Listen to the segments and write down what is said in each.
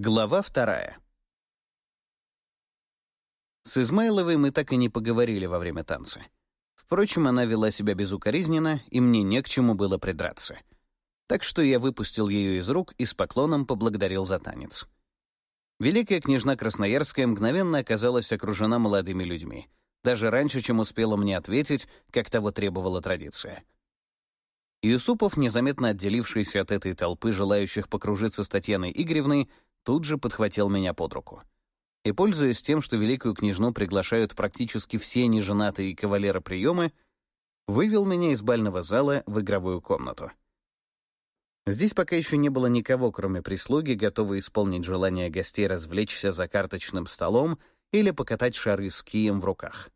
Глава вторая. С Измайловой мы так и не поговорили во время танца. Впрочем, она вела себя безукоризненно, и мне не к чему было придраться. Так что я выпустил ее из рук и с поклоном поблагодарил за танец. Великая княжна Красноярская мгновенно оказалась окружена молодыми людьми, даже раньше, чем успела мне ответить, как того требовала традиция. Юсупов, незаметно отделившийся от этой толпы желающих покружиться с Татьяной Игоревной, тут же подхватил меня под руку. И, пользуясь тем, что великую княжну приглашают практически все неженатые кавалеры приемы, вывел меня из бального зала в игровую комнату. Здесь пока еще не было никого, кроме прислуги, готовой исполнить желание гостей развлечься за карточным столом или покатать шары с кием в руках.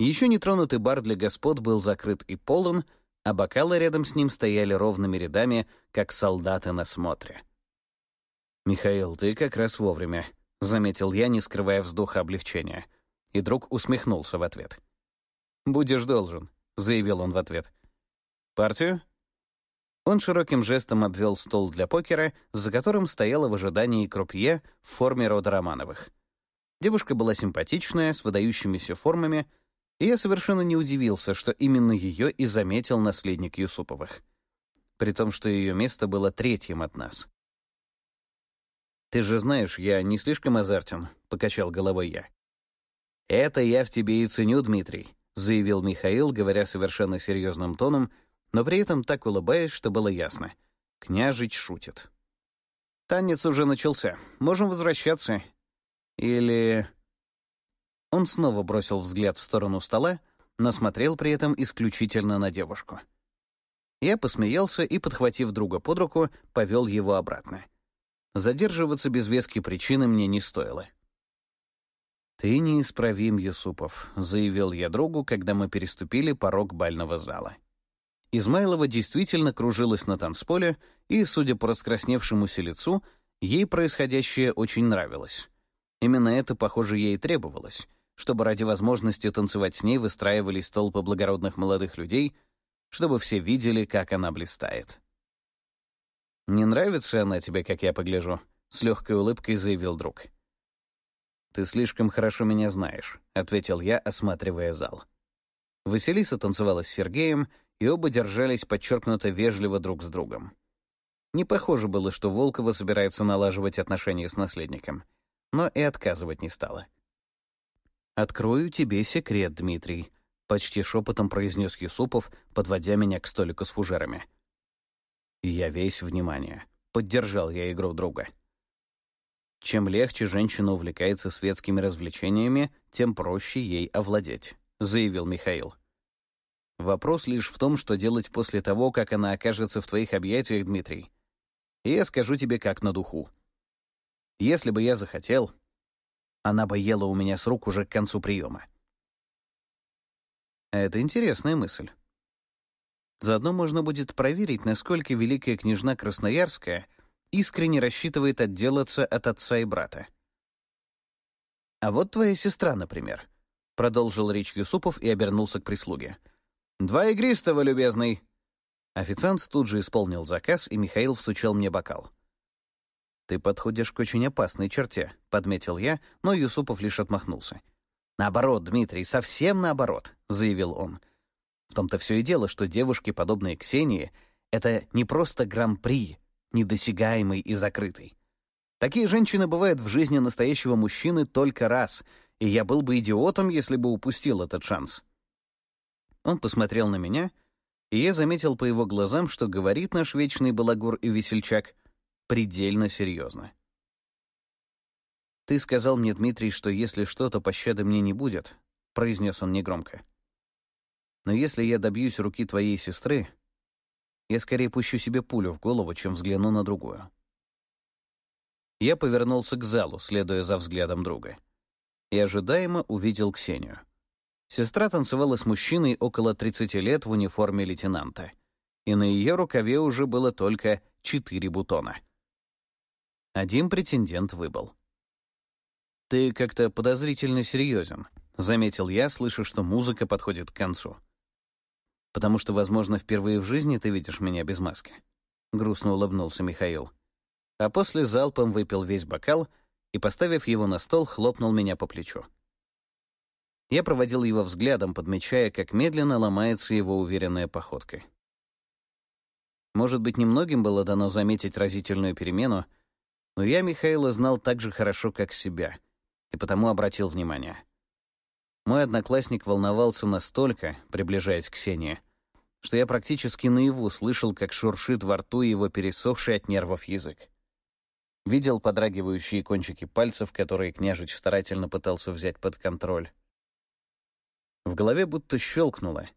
Еще нетронутый бар для господ был закрыт и полон, а бокалы рядом с ним стояли ровными рядами, как солдаты на смотре. «Михаил, ты как раз вовремя», — заметил я, не скрывая вздоха облегчения. И друг усмехнулся в ответ. «Будешь должен», — заявил он в ответ. «Партию?» Он широким жестом обвел стол для покера, за которым стояла в ожидании крупье в форме рода Романовых. Девушка была симпатичная, с выдающимися формами, и я совершенно не удивился, что именно ее и заметил наследник Юсуповых. При том, что ее место было третьим от нас. «Ты же знаешь, я не слишком азартен», — покачал головой я. «Это я в тебе и ценю, Дмитрий», — заявил Михаил, говоря совершенно серьезным тоном, но при этом так улыбаясь, что было ясно. Княжич шутит. «Танец уже начался. Можем возвращаться. Или...» Он снова бросил взгляд в сторону стола, но смотрел при этом исключительно на девушку. Я посмеялся и, подхватив друга под руку, повел его обратно. Задерживаться без вески причины мне не стоило. «Ты неисправим, Юсупов», — заявил я другу, когда мы переступили порог бального зала. Измайлова действительно кружилась на танцполе, и, судя по раскрасневшемуся лицу, ей происходящее очень нравилось. Именно это, похоже, ей требовалось, чтобы ради возможности танцевать с ней выстраивались толпы благородных молодых людей, чтобы все видели, как она блистает. «Не нравится она тебе, как я погляжу?» — с легкой улыбкой заявил друг. «Ты слишком хорошо меня знаешь», — ответил я, осматривая зал. Василиса танцевала с Сергеем, и оба держались подчеркнуто вежливо друг с другом. Не похоже было, что Волкова собирается налаживать отношения с наследником, но и отказывать не стала. «Открою тебе секрет, Дмитрий», — почти шепотом произнес Юсупов, подводя меня к столику с фужерами. Я весь внимание. Поддержал я игру друга. Чем легче женщина увлекается светскими развлечениями, тем проще ей овладеть, заявил Михаил. Вопрос лишь в том, что делать после того, как она окажется в твоих объятиях, Дмитрий. И я скажу тебе как на духу. Если бы я захотел, она бы ела у меня с рук уже к концу приема. Это интересная мысль. Заодно можно будет проверить, насколько великая княжна Красноярская искренне рассчитывает отделаться от отца и брата. «А вот твоя сестра, например», — продолжил речь Юсупов и обернулся к прислуге. «Два игристого, любезный!» Официант тут же исполнил заказ, и Михаил всучал мне бокал. «Ты подходишь к очень опасной черте», — подметил я, но Юсупов лишь отмахнулся. «Наоборот, Дмитрий, совсем наоборот», — заявил он. В том-то все и дело, что девушки, подобные Ксении, это не просто гран-при, недосягаемый и закрытый. Такие женщины бывают в жизни настоящего мужчины только раз, и я был бы идиотом, если бы упустил этот шанс. Он посмотрел на меня, и я заметил по его глазам, что говорит наш вечный балагур и весельчак предельно серьезно. «Ты сказал мне, Дмитрий, что если что-то пощады мне не будет», — произнес он негромко. Но если я добьюсь руки твоей сестры, я скорее пущу себе пулю в голову, чем взгляну на другую. Я повернулся к залу, следуя за взглядом друга. И ожидаемо увидел Ксению. Сестра танцевала с мужчиной около 30 лет в униформе лейтенанта. И на ее рукаве уже было только четыре бутона. Один претендент выбыл. «Ты как-то подозрительно серьезен», — заметил я, слыша, что музыка подходит к концу. Потому что, возможно, впервые в жизни ты видишь меня без маски. Грустно улыбнулся Михаил. а после залпом выпил весь бокал и, поставив его на стол, хлопнул меня по плечу. Я проводил его взглядом, подмечая, как медленно ломается его уверенная походка. Может быть, немногим было дано заметить разительную перемену, но я Михаила знал так же хорошо, как себя, и потому обратил внимание. Мой одноклассник волновался настолько, приближаясь к Ксении, что я практически наяву слышал, как шуршит во рту его пересохший от нервов язык. Видел подрагивающие кончики пальцев, которые княжич старательно пытался взять под контроль. В голове будто щелкнуло,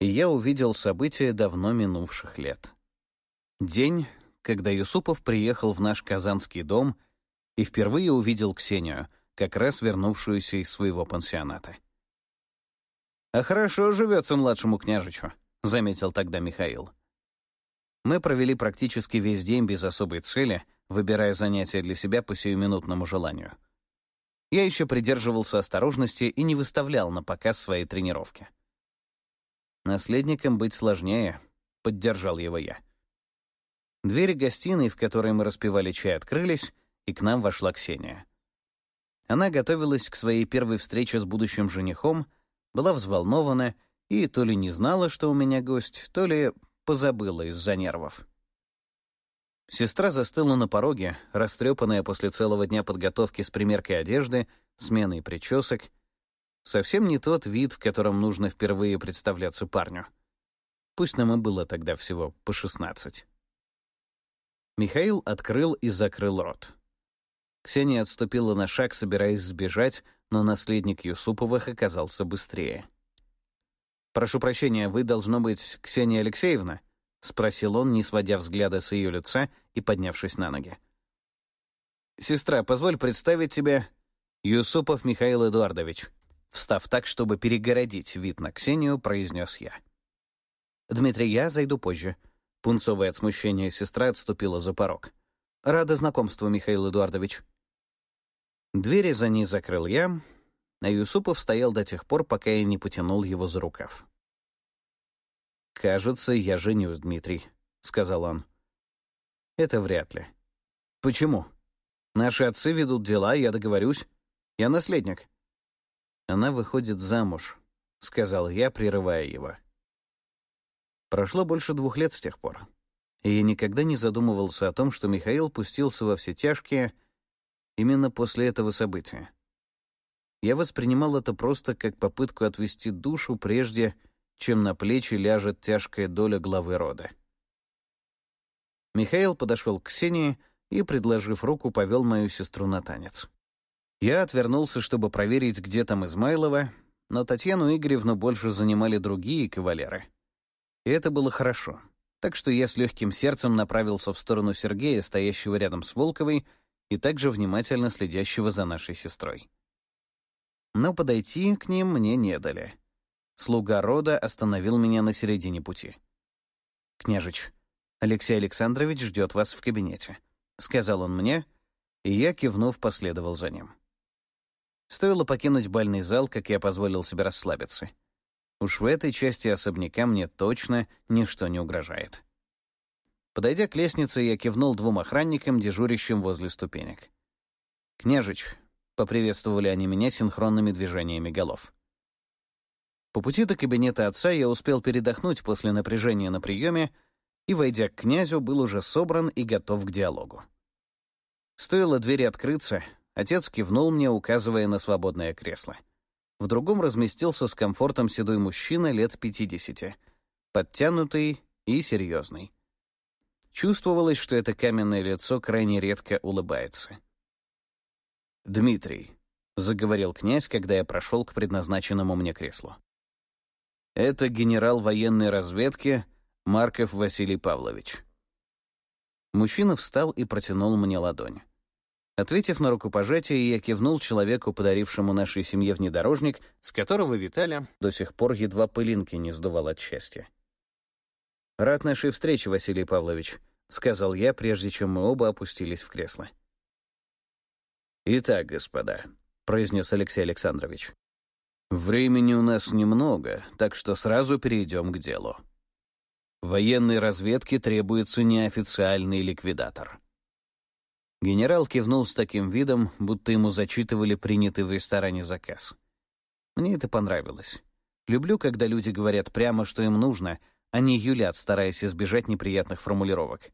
и я увидел события давно минувших лет. День, когда Юсупов приехал в наш казанский дом и впервые увидел Ксению, как раз вернувшуюся из своего пансионата. «А хорошо живется младшему княжичу», — заметил тогда Михаил. Мы провели практически весь день без особой цели, выбирая занятия для себя по сиюминутному желанию. Я еще придерживался осторожности и не выставлял на показ свои тренировки. «Наследником быть сложнее», — поддержал его я. Двери гостиной, в которой мы распивали чай, открылись, и к нам вошла Ксения. Она готовилась к своей первой встрече с будущим женихом, была взволнована и то ли не знала, что у меня гость, то ли позабыла из-за нервов. Сестра застыла на пороге, растрепанная после целого дня подготовки с примеркой одежды, сменой причесок. Совсем не тот вид, в котором нужно впервые представляться парню. Пусть нам и было тогда всего по шестнадцать. Михаил открыл и закрыл рот. Ксения отступила на шаг, собираясь сбежать, но наследник Юсуповых оказался быстрее. «Прошу прощения, вы, должно быть, Ксения Алексеевна?» — спросил он, не сводя взгляда с ее лица и поднявшись на ноги. «Сестра, позволь представить тебе Юсупов Михаил Эдуардович», встав так, чтобы перегородить вид на Ксению, произнес я. «Дмитрий, я зайду позже», Пунцовая от смущения сестра отступила за порог. «Рада знакомству, Михаил Эдуардович». Двери за ней закрыл я, а Юсупов стоял до тех пор, пока я не потянул его за рукав. «Кажется, я женюсь, Дмитрий», — сказал он. «Это вряд ли». «Почему? Наши отцы ведут дела, я договорюсь. Я наследник». «Она выходит замуж», — сказал я, прерывая его. Прошло больше двух лет с тех пор, и я никогда не задумывался о том, что Михаил пустился во все тяжкие именно после этого события. Я воспринимал это просто как попытку отвести душу прежде, чем на плечи ляжет тяжкая доля главы рода. Михаил подошел к Ксении и, предложив руку, повел мою сестру на танец. Я отвернулся, чтобы проверить, где там Измайлова, но Татьяну Игоревну больше занимали другие кавалеры. И это было хорошо. Так что я с легким сердцем направился в сторону Сергея, стоящего рядом с Волковой, и также внимательно следящего за нашей сестрой. Но подойти к ним мне не дали. Слуга рода остановил меня на середине пути. «Княжич, Алексей Александрович ждет вас в кабинете», — сказал он мне, и я, кивнув, последовал за ним. Стоило покинуть бальный зал, как я позволил себе расслабиться — Уж в этой части особняка мне точно ничто не угрожает. Подойдя к лестнице, я кивнул двум охранникам, дежурящим возле ступенек. «Княжич», — поприветствовали они меня синхронными движениями голов. По пути до кабинета отца я успел передохнуть после напряжения на приеме и, войдя к князю, был уже собран и готов к диалогу. Стоило двери открыться, отец кивнул мне, указывая на свободное кресло. В другом разместился с комфортом седой мужчина лет 50, подтянутый и серьезный. Чувствовалось, что это каменное лицо крайне редко улыбается. «Дмитрий», — заговорил князь, когда я прошел к предназначенному мне креслу. «Это генерал военной разведки Марков Василий Павлович». Мужчина встал и протянул мне ладонь. Ответив на рукопожатие, я кивнул человеку, подарившему нашей семье внедорожник, с которого Виталя до сих пор едва пылинки не сдувал от счастья. «Рад нашей встрече, Василий Павлович», — сказал я, прежде чем мы оба опустились в кресло. «Итак, господа», — произнес Алексей Александрович, «времени у нас немного, так что сразу перейдем к делу. Военной разведке требуется неофициальный ликвидатор. Генерал кивнул с таким видом, будто ему зачитывали принятый в ресторане заказ. Мне это понравилось. Люблю, когда люди говорят прямо, что им нужно, а не юлят, стараясь избежать неприятных формулировок.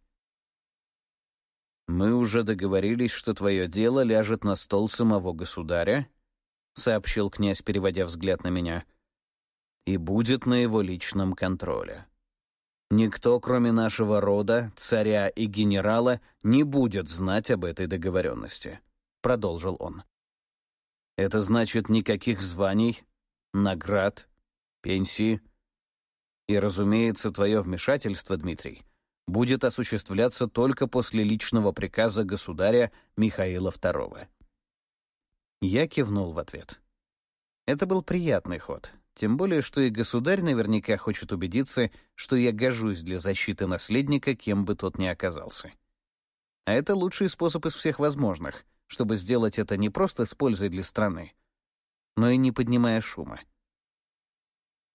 «Мы уже договорились, что твое дело ляжет на стол самого государя», — сообщил князь, переводя взгляд на меня, — «и будет на его личном контроле. Никто, кроме нашего рода, царя и генерала, не будет знать об этой договоренности», — продолжил он. «Это значит никаких званий, наград, пенсии. И, разумеется, твое вмешательство, Дмитрий, будет осуществляться только после личного приказа государя Михаила II. Я кивнул в ответ. Это был приятный ход, тем более, что и государь наверняка хочет убедиться, что я гожусь для защиты наследника, кем бы тот ни оказался. А это лучший способ из всех возможных, чтобы сделать это не просто с пользой для страны, но и не поднимая шума.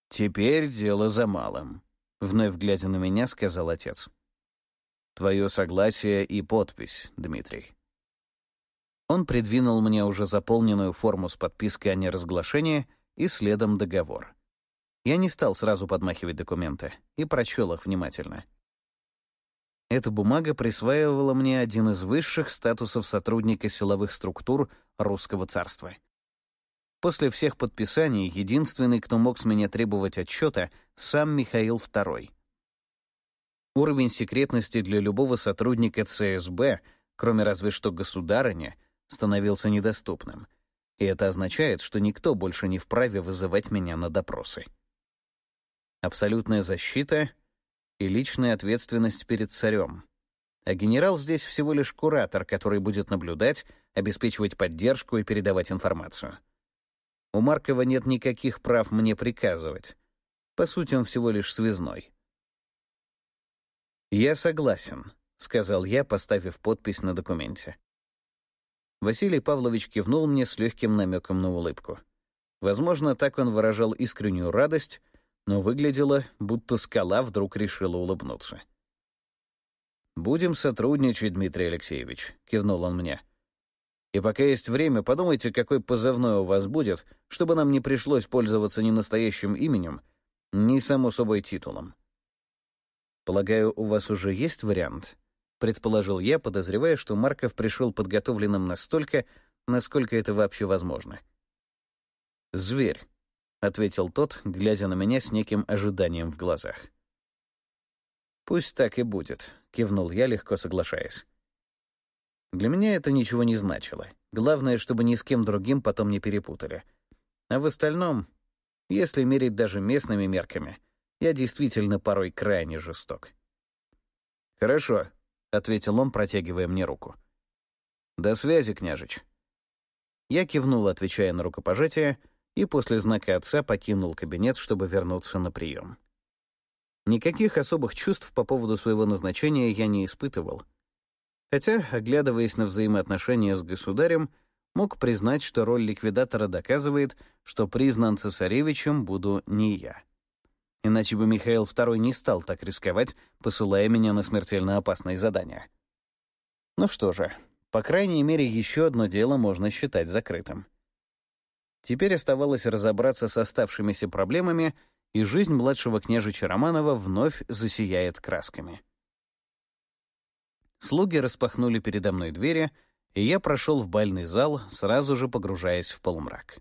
«Теперь дело за малым», — вновь глядя на меня, сказал отец. Твое согласие и подпись, Дмитрий. Он придвинул мне уже заполненную форму с подпиской о неразглашении и следом договор. Я не стал сразу подмахивать документы и прочел их внимательно. Эта бумага присваивала мне один из высших статусов сотрудника силовых структур русского царства. После всех подписаний единственный, кто мог с меня требовать отчета, сам Михаил II. Уровень секретности для любого сотрудника ЦСБ, кроме разве что государыня, становился недоступным. И это означает, что никто больше не вправе вызывать меня на допросы. Абсолютная защита и личная ответственность перед царем. А генерал здесь всего лишь куратор, который будет наблюдать, обеспечивать поддержку и передавать информацию. У Маркова нет никаких прав мне приказывать. По сути, он всего лишь связной. «Я согласен», — сказал я, поставив подпись на документе. Василий Павлович кивнул мне с легким намеком на улыбку. Возможно, так он выражал искреннюю радость, но выглядело, будто скала вдруг решила улыбнуться. «Будем сотрудничать, Дмитрий Алексеевич», — кивнул он мне. «И пока есть время, подумайте, какой позывной у вас будет, чтобы нам не пришлось пользоваться ни настоящим именем, ни, само собой, титулом. «Полагаю, у вас уже есть вариант?» — предположил я, подозревая, что Марков пришел подготовленным настолько, насколько это вообще возможно. «Зверь», — ответил тот, глядя на меня с неким ожиданием в глазах. «Пусть так и будет», — кивнул я, легко соглашаясь. Для меня это ничего не значило. Главное, чтобы ни с кем другим потом не перепутали. А в остальном, если мерить даже местными мерками, я действительно порой крайне жесток. «Хорошо», — ответил он, протягивая мне руку. «До связи, княжич». Я кивнул, отвечая на рукопожатие, и после знака отца покинул кабинет, чтобы вернуться на прием. Никаких особых чувств по поводу своего назначения я не испытывал. Хотя, оглядываясь на взаимоотношения с государем, мог признать, что роль ликвидатора доказывает, что признан цесаревичем буду не я. Иначе бы Михаил II не стал так рисковать, посылая меня на смертельно опасные задания. Ну что же, по крайней мере, еще одно дело можно считать закрытым. Теперь оставалось разобраться с оставшимися проблемами, и жизнь младшего княжича Романова вновь засияет красками. Слуги распахнули передо мной двери, и я прошел в бальный зал, сразу же погружаясь в полумрак.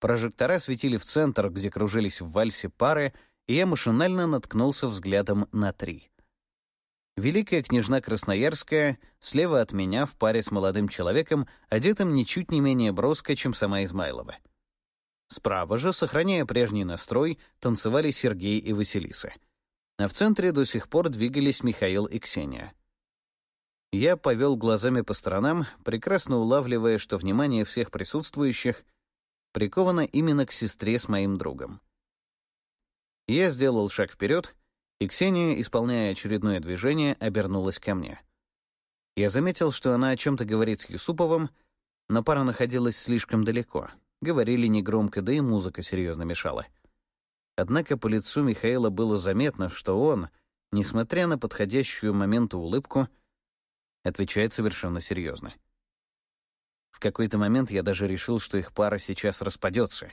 Прожектора светили в центр, где кружились в вальсе пары, и я машинально наткнулся взглядом на три. Великая княжна Красноярская слева от меня в паре с молодым человеком, одетым ничуть не менее броско, чем сама Измайлова. Справа же, сохраняя прежний настрой, танцевали Сергей и Василиса. А в центре до сих пор двигались Михаил и Ксения. Я повел глазами по сторонам, прекрасно улавливая, что внимание всех присутствующих приковано именно к сестре с моим другом. Я сделал шаг вперед, и Ксения, исполняя очередное движение, обернулась ко мне. Я заметил, что она о чем-то говорит с Юсуповым, но пара находилась слишком далеко. Говорили негромко, да и музыка серьезно мешала. Однако по лицу Михаила было заметно, что он, несмотря на подходящую моменту улыбку, Отвечает совершенно серьезно. В какой-то момент я даже решил, что их пара сейчас распадется.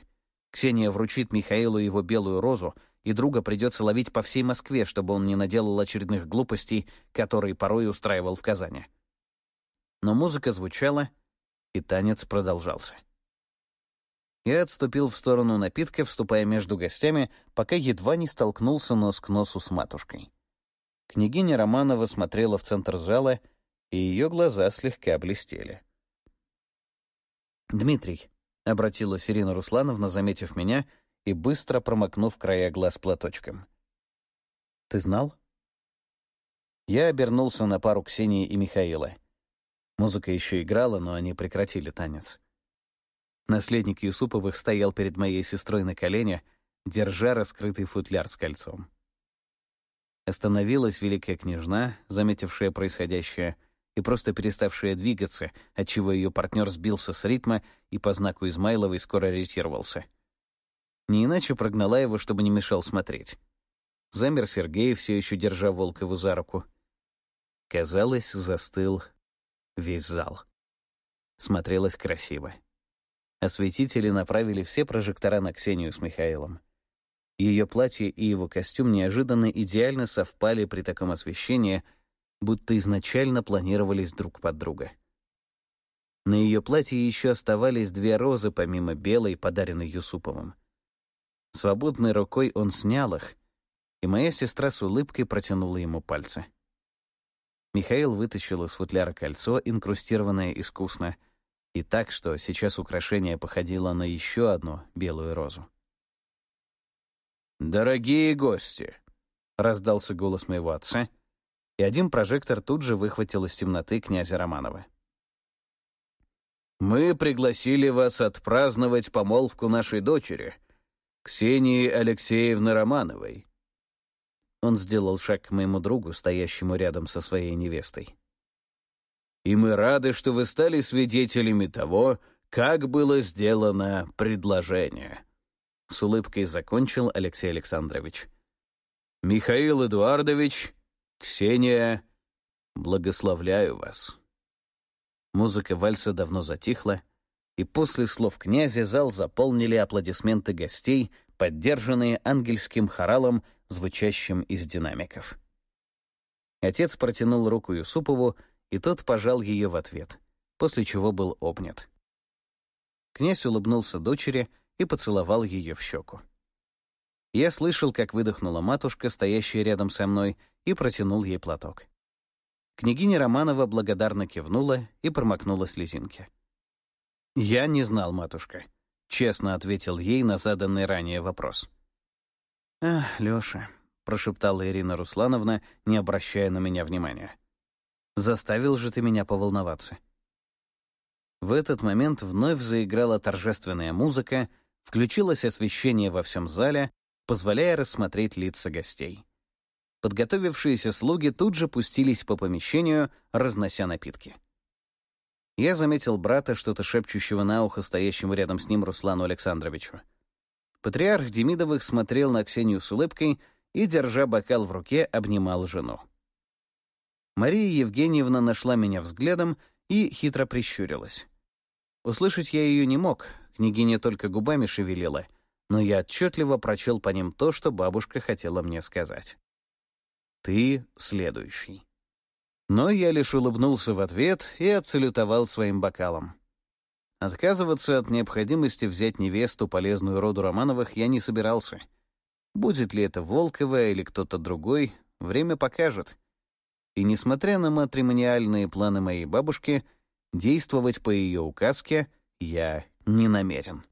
Ксения вручит Михаилу его белую розу, и друга придется ловить по всей Москве, чтобы он не наделал очередных глупостей, которые порой устраивал в Казани. Но музыка звучала, и танец продолжался. Я отступил в сторону напитка, вступая между гостями, пока едва не столкнулся нос к носу с матушкой. Княгиня Романова смотрела в центр зала, и ее глаза слегка блестели. «Дмитрий», — обратилась Ирина Руслановна, заметив меня и быстро промокнув края глаз платочком. «Ты знал?» Я обернулся на пару Ксении и Михаила. Музыка еще играла, но они прекратили танец. Наследник Юсуповых стоял перед моей сестрой на колене, держа раскрытый футляр с кольцом. Остановилась великая княжна, заметившая происходящее, и просто переставшая двигаться, отчего ее партнер сбился с ритма и по знаку Измайловой скоро ретировался. Не иначе прогнала его, чтобы не мешал смотреть. Замер Сергей, все еще держа Волкову за руку. Казалось, застыл весь зал. Смотрелось красиво. Осветители направили все прожектора на Ксению с Михаилом. Ее платье и его костюм неожиданно идеально совпали при таком освещении, будто изначально планировались друг под друга. На ее платье еще оставались две розы, помимо белой, подаренной Юсуповым. Свободной рукой он снял их, и моя сестра с улыбкой протянула ему пальцы. Михаил вытащил из футляра кольцо, инкрустированное искусно, и так, что сейчас украшение походило на еще одну белую розу. «Дорогие гости!» — раздался голос моего отца, и один прожектор тут же выхватил из темноты князя Романова. «Мы пригласили вас отпраздновать помолвку нашей дочери, Ксении Алексеевны Романовой». Он сделал шаг к моему другу, стоящему рядом со своей невестой и мы рады, что вы стали свидетелями того, как было сделано предложение». С улыбкой закончил Алексей Александрович. «Михаил Эдуардович, Ксения, благословляю вас». Музыка вальса давно затихла, и после слов князя зал заполнили аплодисменты гостей, поддержанные ангельским хоралом, звучащим из динамиков. Отец протянул руку Юсупову, и тот пожал ее в ответ, после чего был обнят. Князь улыбнулся дочери и поцеловал ее в щеку. Я слышал, как выдохнула матушка, стоящая рядом со мной, и протянул ей платок. Княгиня Романова благодарно кивнула и промокнула слезинки. «Я не знал, матушка», — честно ответил ей на заданный ранее вопрос. «Ах, Лёша», — прошептала Ирина Руслановна, не обращая на меня внимания. Заставил же ты меня поволноваться. В этот момент вновь заиграла торжественная музыка, включилось освещение во всем зале, позволяя рассмотреть лица гостей. Подготовившиеся слуги тут же пустились по помещению, разнося напитки. Я заметил брата, что-то шепчущего на ухо стоящему рядом с ним Руслану Александровичу. Патриарх Демидовых смотрел на Ксению с улыбкой и, держа бокал в руке, обнимал жену. Мария Евгеньевна нашла меня взглядом и хитро прищурилась. Услышать я ее не мог, княгиня только губами шевелила, но я отчетливо прочел по ним то, что бабушка хотела мне сказать. «Ты следующий». Но я лишь улыбнулся в ответ и отсалютовал своим бокалом. Отказываться от необходимости взять невесту, полезную роду Романовых, я не собирался. Будет ли это Волкова или кто-то другой, время покажет. И несмотря на матримониальные планы моей бабушки, действовать по ее указке я не намерен.